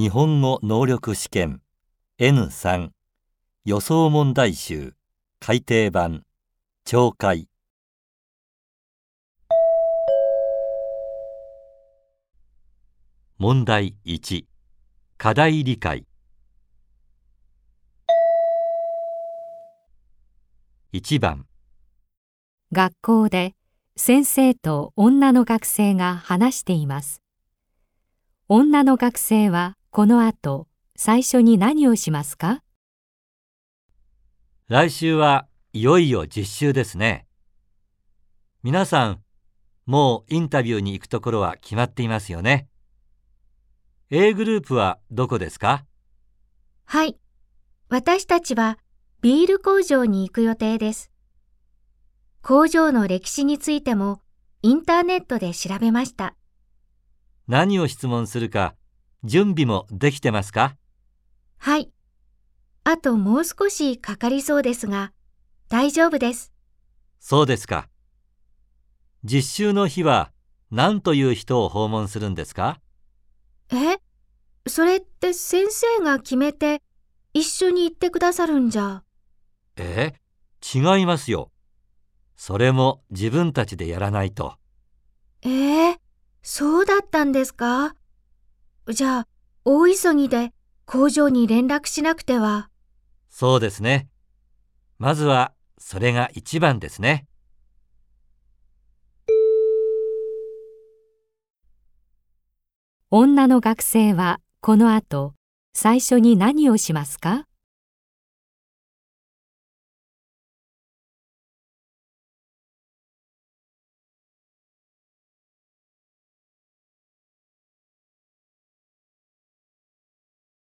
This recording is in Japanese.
日本語能力試験。N3 予想問題集。改訂版。懲戒。問題1課題理解。1番。学校で先生と女の学生が話しています。女の学生はこの後最初に何をしますか？来週はいよいよ実習ですね。皆さん、もうインタビューに行くところは決まっていますよね。A グループはどこですか？はい。私たちはビール工場に行く予定です。工場の歴史についてもインターネットで調べました。何を質問するか準備もできてますか？はい。あともう少しかかりそうですが、大丈夫です。そうですか。実習の日は何という人を訪問するんですか？え？それって先生が決めて一緒に行ってくださるんじゃ。え？違いますよ。それも自分たちでやらないと。ええそうだったんですか？じゃあ、大急ぎで工場に連絡しなくては。そうですね。まずはそれが一番ですね。女の学生はこの後最初に何をしますか？